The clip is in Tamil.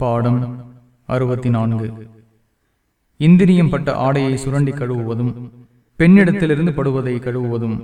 பாடம் அறுபத்தி நான்கு இந்திரியம் பட்ட ஆடையை சுரண்டி கழுவுவதும் பெண்ணிடத்திலிருந்து படுவதை கழுவுவதும்